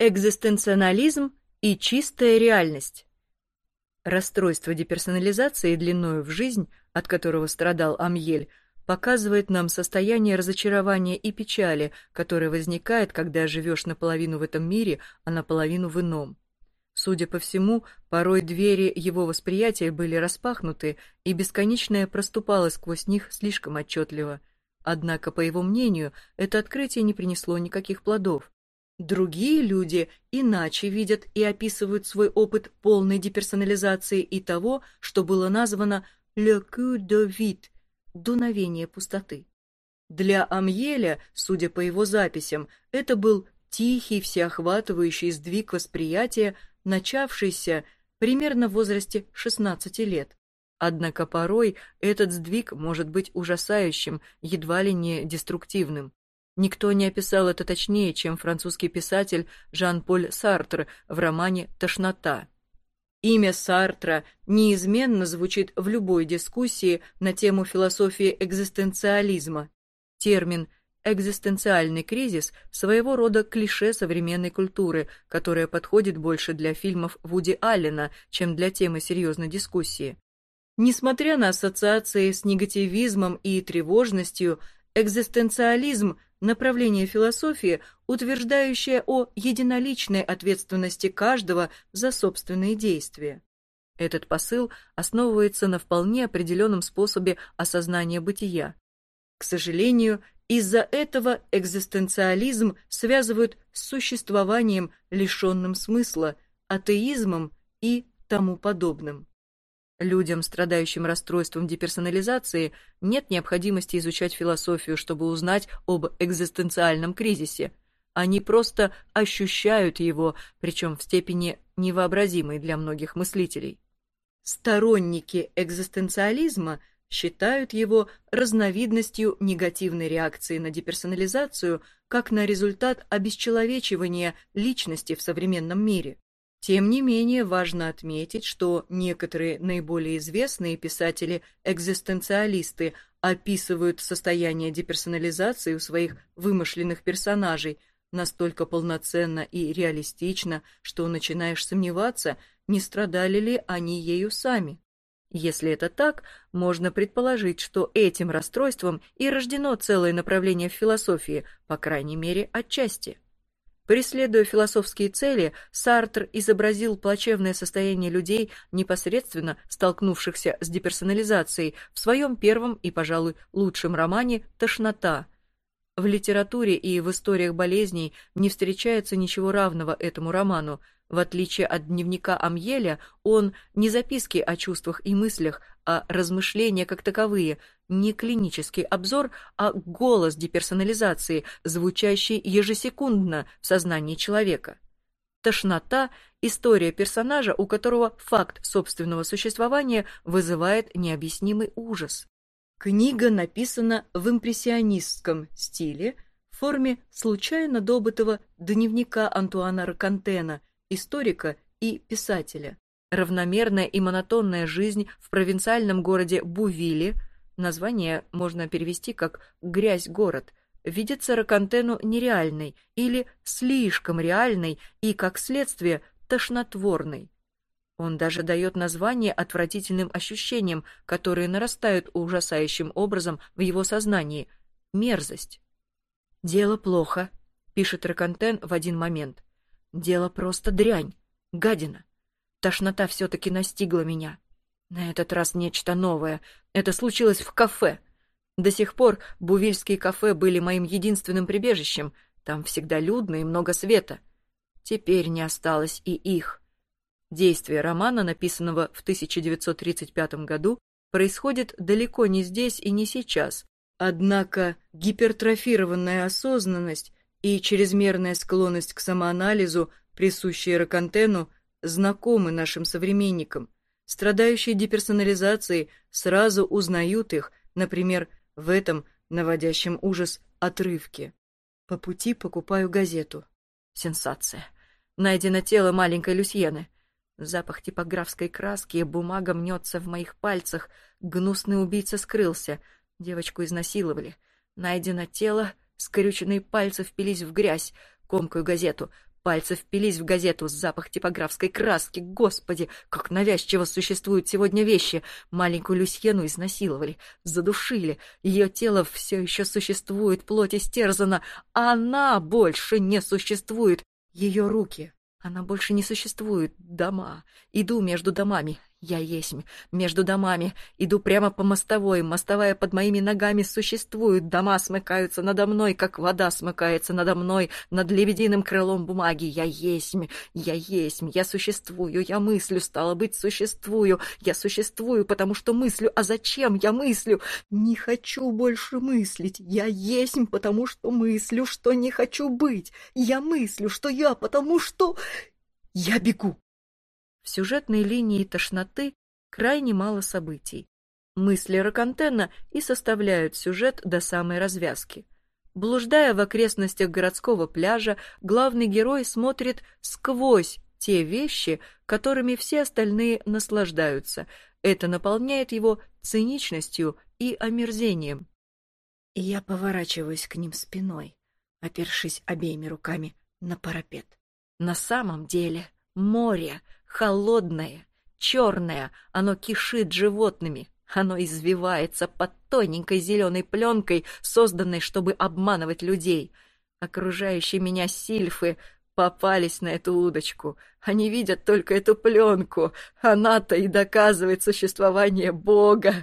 Экзистенционализм и чистая реальность. Расстройство деперсонализации длиною в жизнь, от которого страдал Амьель, показывает нам состояние разочарования и печали, которое возникает, когда живешь наполовину в этом мире, а наполовину в ином. Судя по всему, порой двери его восприятия были распахнуты, и бесконечное проступало сквозь них слишком отчетливо. Однако, по его мнению, это открытие не принесло никаких плодов. Другие люди иначе видят и описывают свой опыт полной деперсонализации и того, что было названо «le coup de vide» — дуновение пустоты. Для Амьеля, судя по его записям, это был тихий, всеохватывающий сдвиг восприятия, начавшийся примерно в возрасте 16 лет. Однако порой этот сдвиг может быть ужасающим, едва ли не деструктивным. Никто не описал это точнее, чем французский писатель Жан-Поль Сартр в романе «Тошнота». Имя Сартра неизменно звучит в любой дискуссии на тему философии экзистенциализма. Термин «экзистенциальный кризис» — своего рода клише современной культуры, которое подходит больше для фильмов Вуди Аллена, чем для темы серьезной дискуссии. Несмотря на ассоциации с негативизмом и тревожностью, экзистенциализм – направление философии, утверждающее о единоличной ответственности каждого за собственные действия. Этот посыл основывается на вполне определенном способе осознания бытия. К сожалению, из-за этого экзистенциализм связывают с существованием, лишенным смысла, атеизмом и тому подобным. Людям, страдающим расстройством деперсонализации, нет необходимости изучать философию, чтобы узнать об экзистенциальном кризисе. Они просто ощущают его, причем в степени невообразимой для многих мыслителей. Сторонники экзистенциализма считают его разновидностью негативной реакции на деперсонализацию как на результат обесчеловечивания личности в современном мире. Тем не менее, важно отметить, что некоторые наиболее известные писатели-экзистенциалисты описывают состояние деперсонализации у своих вымышленных персонажей настолько полноценно и реалистично, что начинаешь сомневаться, не страдали ли они ею сами. Если это так, можно предположить, что этим расстройством и рождено целое направление в философии, по крайней мере, отчасти. Преследуя философские цели, Сартр изобразил плачевное состояние людей, непосредственно столкнувшихся с деперсонализацией, в своем первом и, пожалуй, лучшем романе «Тошнота», в литературе и в историях болезней не встречается ничего равного этому роману. В отличие от дневника Амьеля, он не записки о чувствах и мыслях, а размышления как таковые, не клинический обзор, а голос деперсонализации, звучащий ежесекундно в сознании человека. Тошнота – история персонажа, у которого факт собственного существования вызывает необъяснимый ужас. Книга написана в импрессионистском стиле в форме случайно добытого дневника Антуана Ракантена, историка и писателя. Равномерная и монотонная жизнь в провинциальном городе Бувиле, название можно перевести как «грязь-город», видится Ракантену нереальной или слишком реальной и, как следствие, тошнотворной. Он даже дает название отвратительным ощущениям, которые нарастают ужасающим образом в его сознании — мерзость. «Дело плохо», — пишет Ракантен в один момент. «Дело просто дрянь, гадина. Тошнота все-таки настигла меня. На этот раз нечто новое. Это случилось в кафе. До сих пор бувильские кафе были моим единственным прибежищем. Там всегда людно и много света. Теперь не осталось и их». Действие романа, написанного в 1935 году, происходит далеко не здесь и не сейчас, однако гипертрофированная осознанность и чрезмерная склонность к самоанализу, присущие Ракантену, знакомы нашим современникам. Страдающие деперсонализацией сразу узнают их, например, в этом наводящем ужас отрывке. По пути покупаю газету. Сенсация. Найдено тело маленькой Люсьены. Запах типографской краски, бумага мнется в моих пальцах. Гнусный убийца скрылся. Девочку изнасиловали. Найдено тело, скрюченные пальцы впились в грязь. Комкаю газету. Пальцы впились в газету, запах типографской краски. Господи, как навязчиво существуют сегодня вещи. Маленькую Люсьену изнасиловали, задушили. Ее тело все еще существует, плоть истерзана. Она больше не существует. Ее руки. Она больше не существует. Дома. Иду между домами. Я есть между домами, иду прямо по мостовой, мостовая под моими ногами существует, дома смыкаются надо мной, как вода смыкается надо мной, над лебединым крылом бумаги. Я есть, я есть, я существую, я мыслю, стало быть, существую, я существую, потому что мыслю, а зачем я мыслю? Не хочу больше мыслить, я есть, потому что мыслю, что не хочу быть, я мыслю, что я, потому что... Я бегу. В сюжетной линии тошноты крайне мало событий. Мысли Рокантена и составляют сюжет до самой развязки. Блуждая в окрестностях городского пляжа, главный герой смотрит сквозь те вещи, которыми все остальные наслаждаются. Это наполняет его циничностью и омерзением. И я поворачиваюсь к ним спиной, опершись обеими руками на парапет. На самом деле море холодное, черное, оно кишит животными, оно извивается под тоненькой зеленой пленкой, созданной, чтобы обманывать людей. Окружающие меня сильфы попались на эту удочку. Они видят только эту пленку. Она-то и доказывает существование Бога.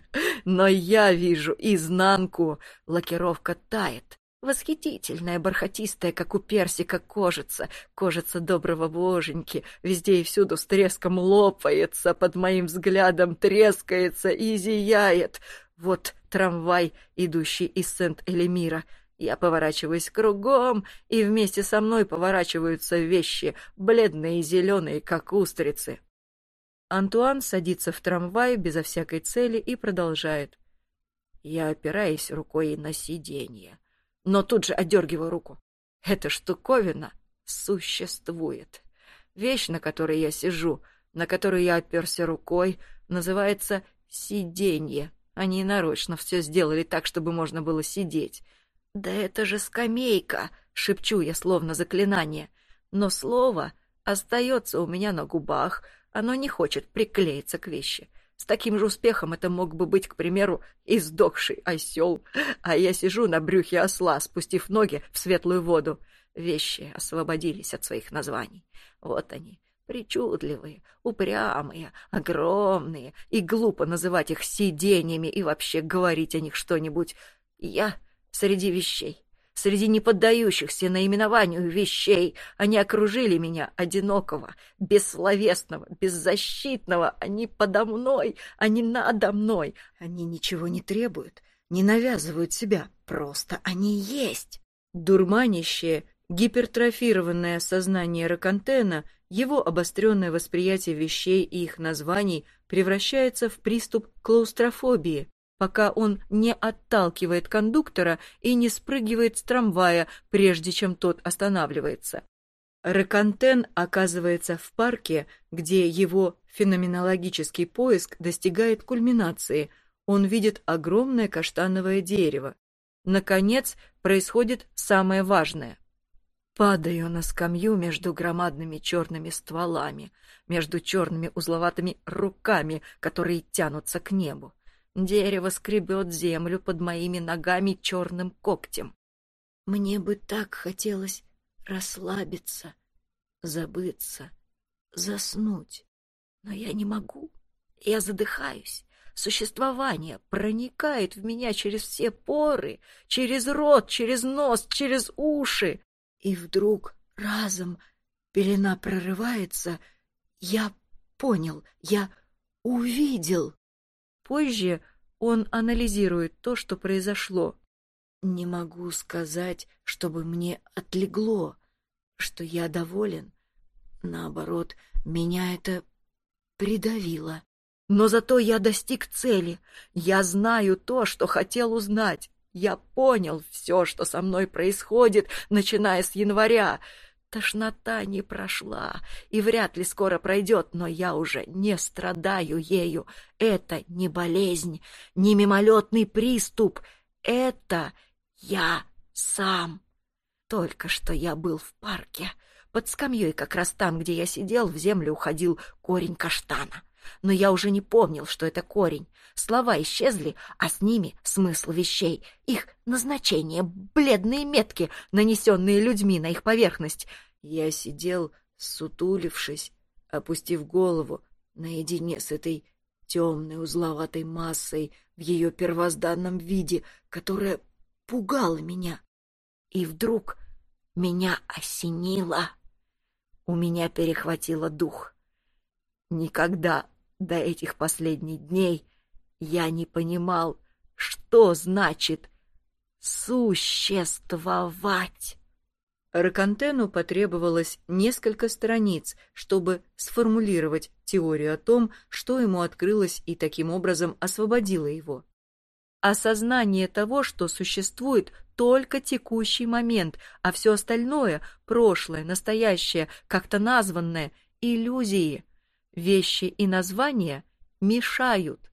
Но я вижу изнанку. Лакировка тает. Восхитительная, бархатистая, как у персика, кожица, кожица доброго боженьки, везде и всюду с треском лопается, под моим взглядом трескается и зияет. Вот трамвай, идущий из Сент-Элемира. Я поворачиваюсь кругом, и вместе со мной поворачиваются вещи, бледные и зеленые, как устрицы. Антуан садится в трамвай безо всякой цели и продолжает. Я опираюсь рукой на сиденье но тут же отдергиваю руку. Эта штуковина существует. Вещь, на которой я сижу, на которую я оперся рукой, называется сиденье. Они нарочно все сделали так, чтобы можно было сидеть. «Да это же скамейка!» — шепчу я словно заклинание. Но слово остается у меня на губах, оно не хочет приклеиться к вещи. С таким же успехом это мог бы быть, к примеру, издохший осел, а я сижу на брюхе осла, спустив ноги в светлую воду. Вещи освободились от своих названий. Вот они, причудливые, упрямые, огромные, и глупо называть их сидениями и вообще говорить о них что-нибудь. Я среди вещей среди неподдающихся наименованию вещей. Они окружили меня, одинокого, бессловесного, беззащитного. Они подо мной, они надо мной. Они ничего не требуют, не навязывают себя, просто они есть. Дурманящее, гипертрофированное сознание Ракантена, его обостренное восприятие вещей и их названий превращается в приступ клаустрофобии, пока он не отталкивает кондуктора и не спрыгивает с трамвая, прежде чем тот останавливается. Рекантен оказывается в парке, где его феноменологический поиск достигает кульминации. Он видит огромное каштановое дерево. Наконец, происходит самое важное. Падаю на скамью между громадными черными стволами, между черными узловатыми руками, которые тянутся к небу. Дерево скребет землю под моими ногами черным когтем. Мне бы так хотелось расслабиться, забыться, заснуть. Но я не могу. Я задыхаюсь. Существование проникает в меня через все поры, через рот, через нос, через уши. И вдруг разом пелена прорывается. Я понял, я увидел. Позже он анализирует то, что произошло. Не могу сказать, чтобы мне отлегло, что я доволен. Наоборот, меня это придавило. Но зато я достиг цели. Я знаю то, что хотел узнать. Я понял все, что со мной происходит, начиная с января. Тошнота не прошла и вряд ли скоро пройдет, но я уже не страдаю ею. Это не болезнь, не мимолетный приступ. Это я сам. Только что я был в парке, Под скамьей, как раз там, где я сидел, в землю уходил корень каштана. Но я уже не помнил, что это корень. Слова исчезли, а с ними смысл вещей, их назначение, бледные метки, нанесенные людьми на их поверхность. Я сидел, сутулившись, опустив голову, наедине с этой темной узловатой массой в ее первозданном виде, которая пугала меня. И вдруг меня осенило. У меня перехватило дух. Никогда до этих последних дней я не понимал, что значит существовать. Ракантену потребовалось несколько страниц, чтобы сформулировать теорию о том, что ему открылось и таким образом освободило его. Осознание того, что существует только текущий момент, а все остальное – прошлое, настоящее, как-то названное – иллюзии. Вещи и названия мешают.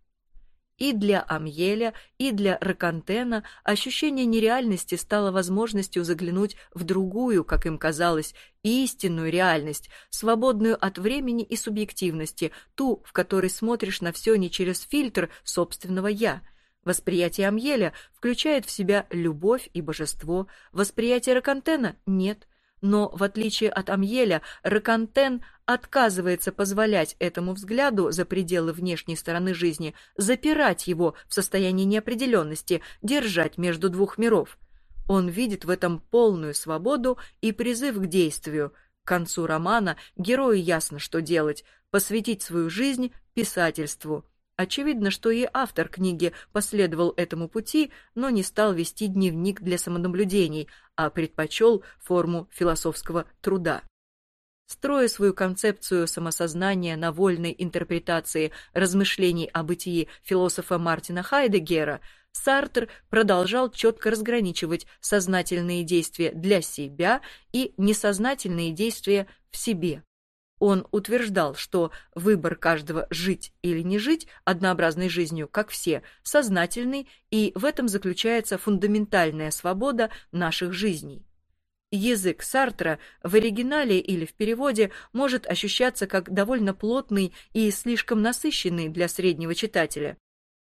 И для Амьеля, и для Ракантена ощущение нереальности стало возможностью заглянуть в другую, как им казалось, истинную реальность, свободную от времени и субъективности, ту, в которой смотришь на все не через фильтр собственного «я», Восприятие Амьеля включает в себя любовь и божество, восприятие Ракантена – нет. Но, в отличие от Амьеля, Ракантен отказывается позволять этому взгляду за пределы внешней стороны жизни, запирать его в состоянии неопределенности, держать между двух миров. Он видит в этом полную свободу и призыв к действию. К концу романа герою ясно, что делать – посвятить свою жизнь писательству – Очевидно, что и автор книги последовал этому пути, но не стал вести дневник для самонаблюдений, а предпочел форму философского труда. Строя свою концепцию самосознания на вольной интерпретации размышлений о бытии философа Мартина Хайдегера, Сартр продолжал четко разграничивать сознательные действия для себя и несознательные действия в себе. Он утверждал, что выбор каждого жить или не жить однообразной жизнью, как все, сознательный, и в этом заключается фундаментальная свобода наших жизней. Язык Сартра в оригинале или в переводе может ощущаться как довольно плотный и слишком насыщенный для среднего читателя.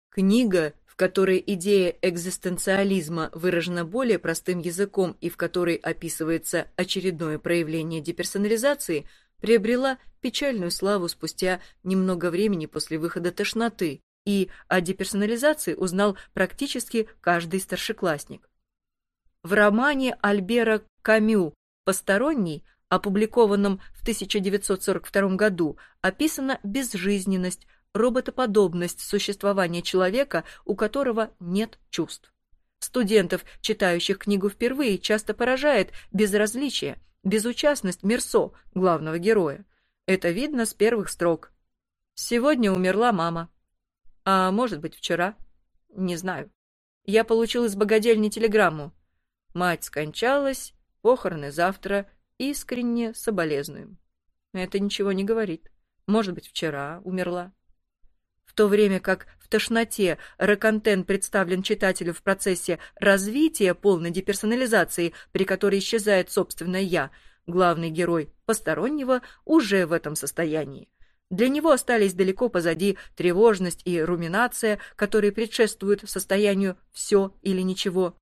Книга, в которой идея экзистенциализма выражена более простым языком и в которой описывается очередное проявление деперсонализации – приобрела печальную славу спустя немного времени после выхода «Тошноты», и о деперсонализации узнал практически каждый старшеклассник. В романе Альбера Камю «Посторонний», опубликованном в 1942 году, описана безжизненность, роботоподобность существования человека, у которого нет чувств. Студентов, читающих книгу впервые, часто поражает безразличие – безучастность Мерсо, главного героя. Это видно с первых строк. Сегодня умерла мама. А может быть, вчера? Не знаю. Я получил из богадельни телеграмму. Мать скончалась, похороны завтра, искренне соболезнуем. Это ничего не говорит. Может быть, вчера умерла то время как в «Тошноте» Ракантен представлен читателю в процессе развития полной деперсонализации, при которой исчезает собственное «я», главный герой постороннего уже в этом состоянии. Для него остались далеко позади тревожность и руминация, которые предшествуют состоянию «все или ничего».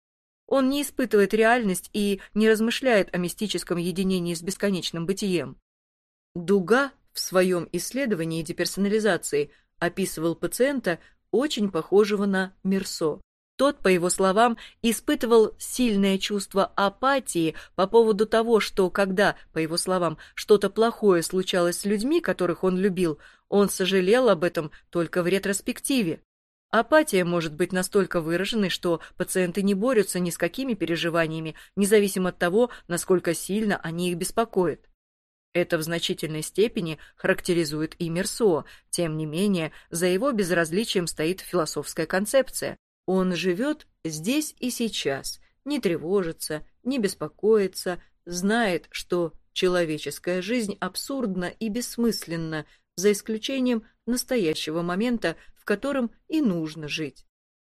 Он не испытывает реальность и не размышляет о мистическом единении с бесконечным бытием. Дуга в своем исследовании деперсонализации – описывал пациента, очень похожего на Мерсо. Тот, по его словам, испытывал сильное чувство апатии по поводу того, что когда, по его словам, что-то плохое случалось с людьми, которых он любил, он сожалел об этом только в ретроспективе. Апатия может быть настолько выраженной, что пациенты не борются ни с какими переживаниями, независимо от того, насколько сильно они их беспокоят. Это в значительной степени характеризует и Мерсо, тем не менее, за его безразличием стоит философская концепция. Он живет здесь и сейчас, не тревожится, не беспокоится, знает, что человеческая жизнь абсурдна и бессмысленна, за исключением настоящего момента, в котором и нужно жить.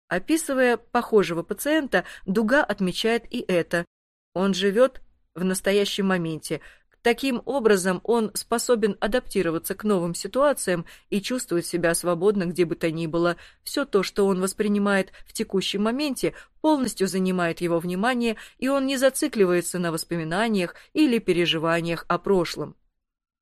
Описывая похожего пациента, Дуга отмечает и это. Он живет в настоящем моменте, Таким образом, он способен адаптироваться к новым ситуациям и чувствовать себя свободно где бы то ни было. Все то, что он воспринимает в текущем моменте, полностью занимает его внимание, и он не зацикливается на воспоминаниях или переживаниях о прошлом.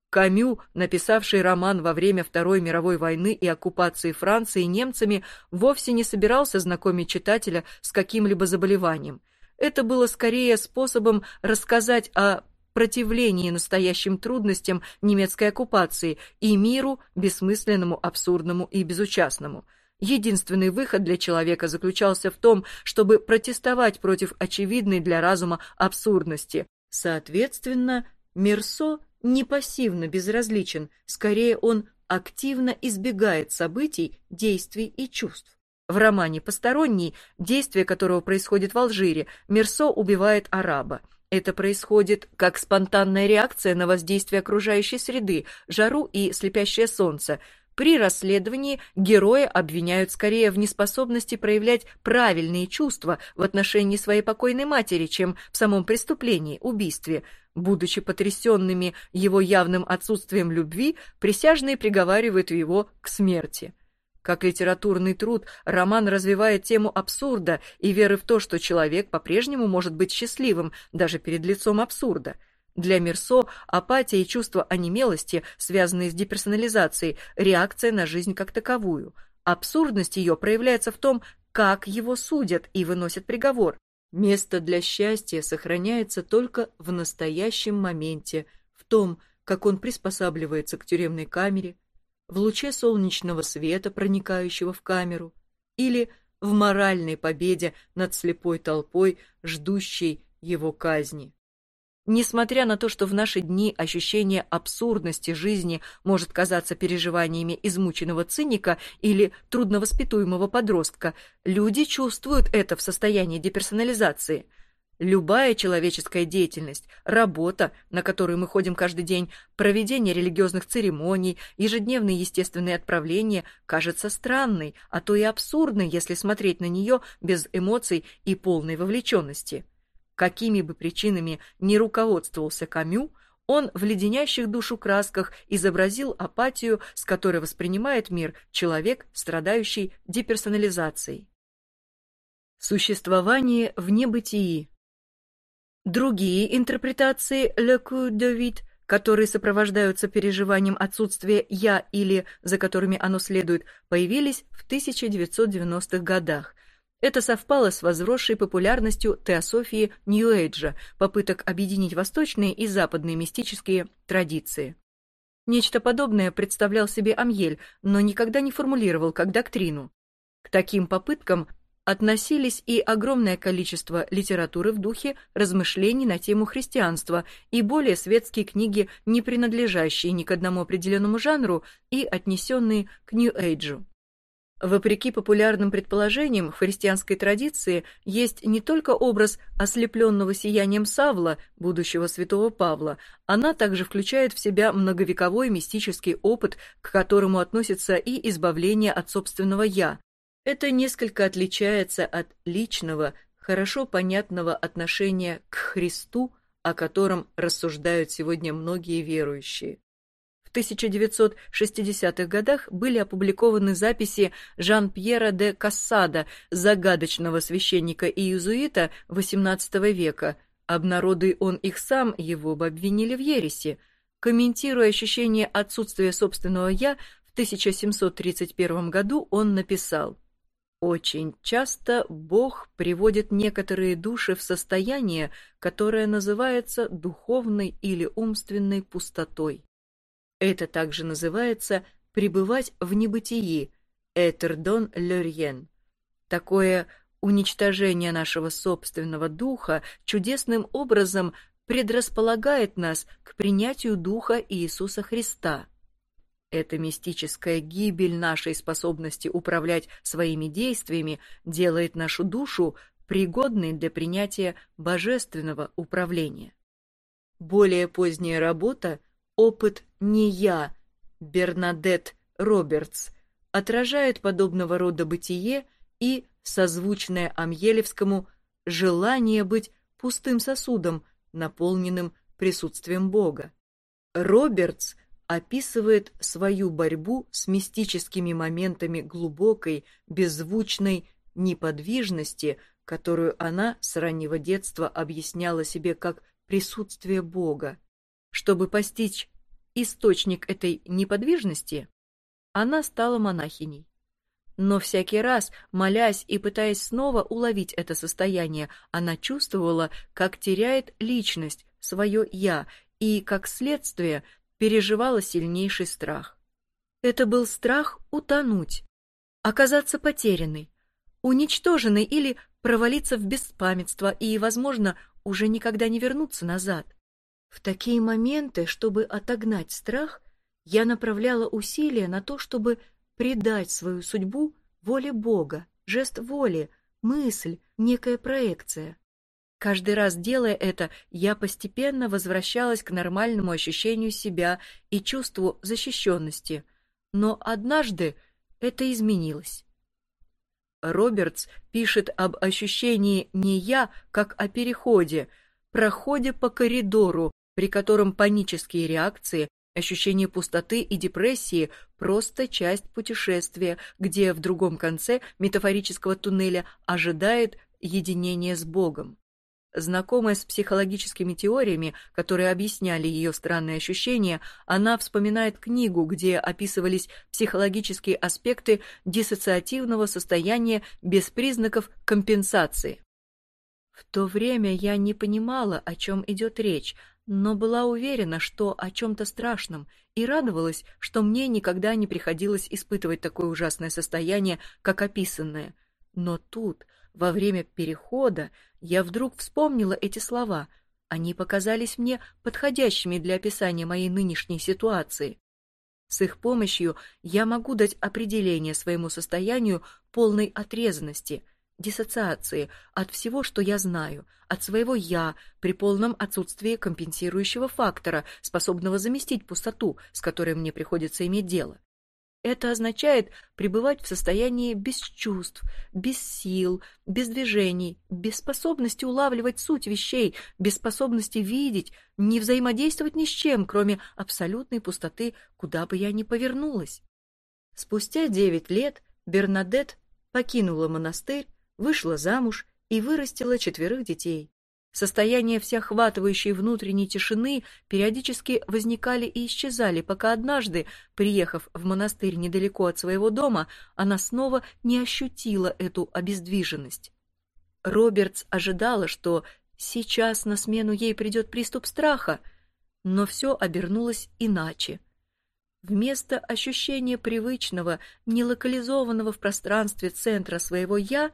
Камю, написавший роман во время Второй мировой войны и оккупации Франции немцами, вовсе не собирался знакомить читателя с каким-либо заболеванием. Это было скорее способом рассказать о противлении настоящим трудностям немецкой оккупации и миру бессмысленному, абсурдному и безучастному. Единственный выход для человека заключался в том, чтобы протестовать против очевидной для разума абсурдности. Соответственно, Мерсо не пассивно безразличен, скорее он активно избегает событий, действий и чувств. В романе «Посторонний», действие которого происходит в Алжире, Мерсо убивает араба. Это происходит как спонтанная реакция на воздействие окружающей среды, жару и слепящее солнце – при расследовании героя обвиняют скорее в неспособности проявлять правильные чувства в отношении своей покойной матери, чем в самом преступлении, убийстве. Будучи потрясенными его явным отсутствием любви, присяжные приговаривают его к смерти. Как литературный труд, роман развивает тему абсурда и веры в то, что человек по-прежнему может быть счастливым даже перед лицом абсурда – для Мирсо апатия и чувство онемелости, связанные с деперсонализацией, реакция на жизнь как таковую. Абсурдность ее проявляется в том, как его судят и выносят приговор. Место для счастья сохраняется только в настоящем моменте, в том, как он приспосабливается к тюремной камере, в луче солнечного света, проникающего в камеру, или в моральной победе над слепой толпой, ждущей его казни. Несмотря на то, что в наши дни ощущение абсурдности жизни может казаться переживаниями измученного циника или трудновоспитуемого подростка, люди чувствуют это в состоянии деперсонализации. Любая человеческая деятельность, работа, на которую мы ходим каждый день, проведение религиозных церемоний, ежедневные естественные отправления кажется странной, а то и абсурдной, если смотреть на нее без эмоций и полной вовлеченности. Какими бы причинами ни руководствовался Камю, он в леденящих душу красках изобразил апатию, с которой воспринимает мир человек, страдающий деперсонализацией. Существование в небытии Другие интерпретации «le coup de vide», которые сопровождаются переживанием отсутствия «я» или за которыми оно следует, появились в 1990-х годах, это совпало с возросшей популярностью теософии Нью-Эйджа, попыток объединить восточные и западные мистические традиции. Нечто подобное представлял себе Амьель, но никогда не формулировал как доктрину. К таким попыткам относились и огромное количество литературы в духе размышлений на тему христианства и более светские книги, не принадлежащие ни к одному определенному жанру и отнесенные к Нью-Эйджу. Вопреки популярным предположениям в христианской традиции есть не только образ ослепленного сиянием Савла, будущего святого Павла, она также включает в себя многовековой мистический опыт, к которому относится и избавление от собственного «я». Это несколько отличается от личного, хорошо понятного отношения к Христу, о котором рассуждают сегодня многие верующие. В 1960-х годах были опубликованы записи Жан-Пьера де Кассада, загадочного священника и иезуита XVIII века. Обнародуя он их сам, его бы обвинили в ереси. Комментируя ощущение отсутствия собственного «я», в 1731 году он написал «Очень часто Бог приводит некоторые души в состояние, которое называется духовной или умственной пустотой. Это также называется «пребывать в небытии» «этердон лерьен». Такое уничтожение нашего собственного духа чудесным образом предрасполагает нас к принятию Духа Иисуса Христа. Эта мистическая гибель нашей способности управлять своими действиями делает нашу душу пригодной для принятия божественного управления. Более поздняя работа – Опыт «не я» Бернадет Робертс отражает подобного рода бытие и, созвучное Амьелевскому, желание быть пустым сосудом, наполненным присутствием Бога. Робертс описывает свою борьбу с мистическими моментами глубокой, беззвучной неподвижности, которую она с раннего детства объясняла себе как присутствие Бога. Чтобы постичь источник этой неподвижности, она стала монахиней. Но всякий раз, молясь и пытаясь снова уловить это состояние, она чувствовала, как теряет личность, свое «я», и, как следствие, переживала сильнейший страх. Это был страх утонуть, оказаться потерянной, уничтоженной или провалиться в беспамятство и, возможно, уже никогда не вернуться назад. В такие моменты, чтобы отогнать страх, я направляла усилия на то, чтобы предать свою судьбу воле Бога, жест воли, мысль, некая проекция. Каждый раз делая это, я постепенно возвращалась к нормальному ощущению себя и чувству защищенности. Но однажды это изменилось. Робертс пишет об ощущении не «я», как о переходе, проходе по коридору, при котором панические реакции, ощущение пустоты и депрессии – просто часть путешествия, где в другом конце метафорического туннеля ожидает единение с Богом. Знакомая с психологическими теориями, которые объясняли ее странные ощущения, она вспоминает книгу, где описывались психологические аспекты диссоциативного состояния без признаков компенсации. В то время я не понимала, о чем идет речь, но была уверена, что о чем-то страшном, и радовалась, что мне никогда не приходилось испытывать такое ужасное состояние, как описанное. Но тут, во время перехода, я вдруг вспомнила эти слова. Они показались мне подходящими для описания моей нынешней ситуации. С их помощью я могу дать определение своему состоянию полной отрезанности, диссоциации от всего, что я знаю, от своего «я» при полном отсутствии компенсирующего фактора, способного заместить пустоту, с которой мне приходится иметь дело. Это означает пребывать в состоянии без чувств, без сил, без движений, без способности улавливать суть вещей, без способности видеть, не взаимодействовать ни с чем, кроме абсолютной пустоты, куда бы я ни повернулась. Спустя девять лет Бернадет покинула монастырь, вышла замуж и вырастила четверых детей. Состояние всеохватывающей внутренней тишины периодически возникали и исчезали, пока однажды, приехав в монастырь недалеко от своего дома, она снова не ощутила эту обездвиженность. Робертс ожидала, что сейчас на смену ей придет приступ страха, но все обернулось иначе. Вместо ощущения привычного, нелокализованного в пространстве центра своего «я»,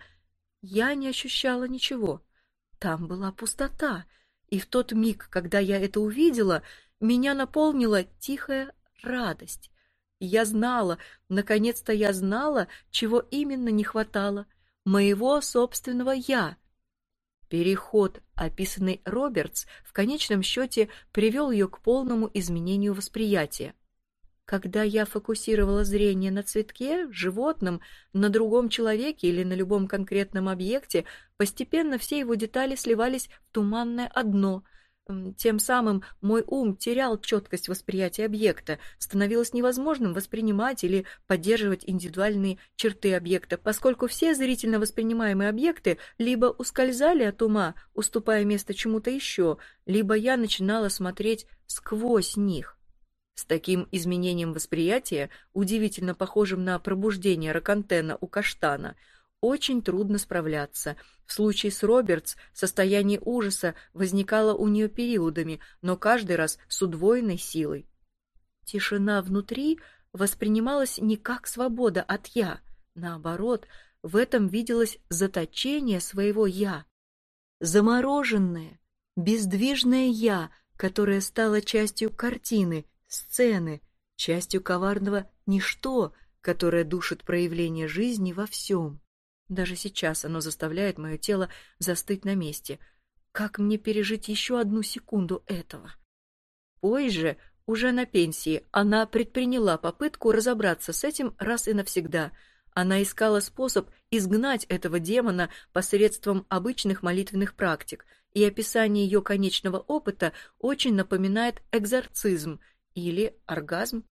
я не ощущала ничего — там была пустота, и в тот миг, когда я это увидела, меня наполнила тихая радость. Я знала, наконец-то я знала, чего именно не хватало — моего собственного «я». Переход, описанный Робертс, в конечном счете привел ее к полному изменению восприятия. Когда я фокусировала зрение на цветке, животном, на другом человеке или на любом конкретном объекте, постепенно все его детали сливались в туманное одно. Тем самым мой ум терял четкость восприятия объекта, становилось невозможным воспринимать или поддерживать индивидуальные черты объекта, поскольку все зрительно воспринимаемые объекты либо ускользали от ума, уступая место чему-то еще, либо я начинала смотреть сквозь них. С таким изменением восприятия, удивительно похожим на пробуждение ракантена у каштана, очень трудно справляться. В случае с Робертс состояние ужаса возникало у нее периодами, но каждый раз с удвоенной силой. Тишина внутри воспринималась не как свобода от «я», наоборот, в этом виделось заточение своего «я». Замороженное, бездвижное «я», которое стало частью картины, сцены, частью коварного ничто, которое душит проявление жизни во всем. Даже сейчас оно заставляет мое тело застыть на месте. Как мне пережить еще одну секунду этого? Позже, уже на пенсии, она предприняла попытку разобраться с этим раз и навсегда. Она искала способ изгнать этого демона посредством обычных молитвенных практик, и описание ее конечного опыта очень напоминает экзорцизм или оргазм.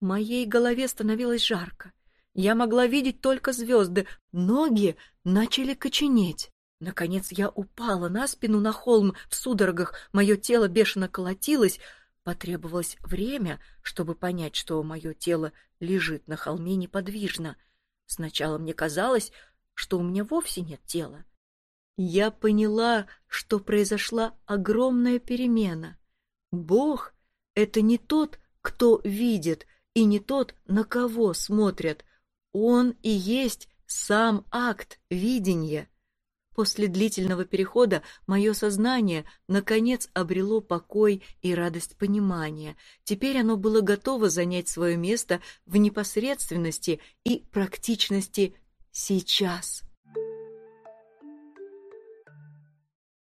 Моей голове становилось жарко. Я могла видеть только звезды, ноги начали коченеть. Наконец я упала на спину на холм в судорогах, мое тело бешено колотилось. Потребовалось время, чтобы понять, что мое тело лежит на холме неподвижно. Сначала мне казалось, что у меня вовсе нет тела. Я поняла, что произошла огромная перемена. Бог — это не тот, кто видит, и не тот, на кого смотрят. Он и есть сам акт видения. После длительного перехода мое сознание, наконец, обрело покой и радость понимания. Теперь оно было готово занять свое место в непосредственности и практичности сейчас.